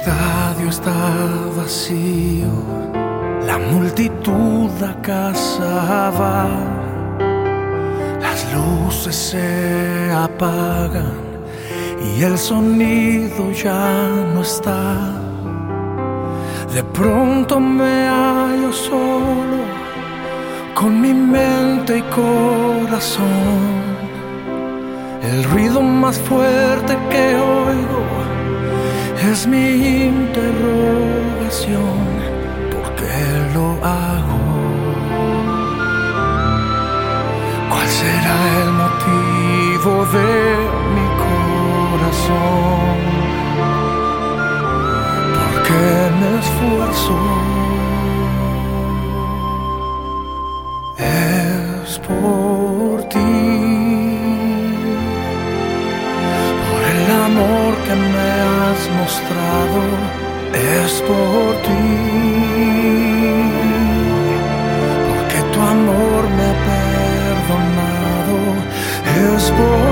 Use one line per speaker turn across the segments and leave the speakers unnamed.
estadio está vacío, la multitud a las luces se apagan y el sonido ya no está. De pronto me hallo solo con mi mente y corazón. El ruido más fuerte que oigo es mi interrogación. ¿Por qué lo hago? ¿Cuál será el motivo de mi corazón? Amor que me has mostrado. Es por ti. Porque tu amor me ha perdonado. Es por.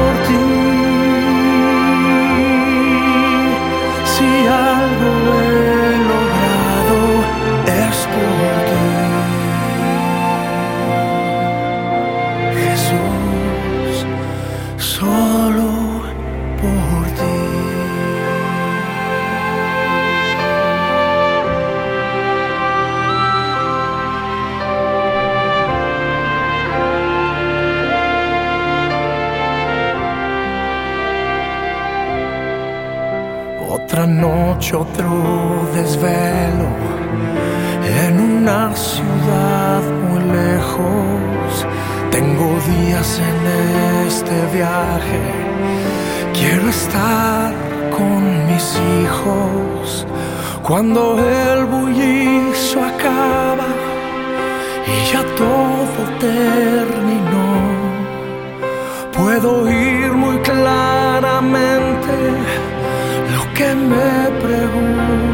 Noche, otro desvelo en una ciudad muy lejos. Tengo días en este viaje. Quiero estar con mis hijos cuando el bullicio acaba y ya todo terminó. Puedo oír muy claramente me pregunto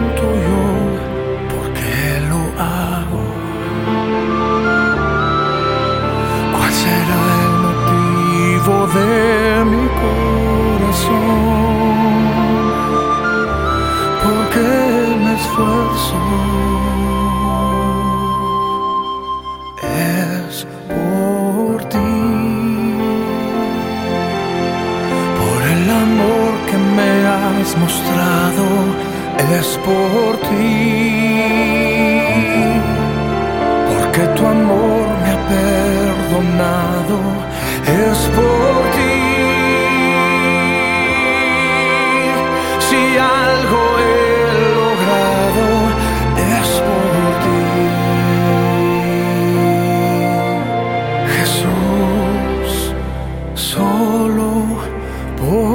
mueres por ti, porque tu amor me ha perdonado, es por ti. Si algo he logrado, es por ti. Jesús, solo por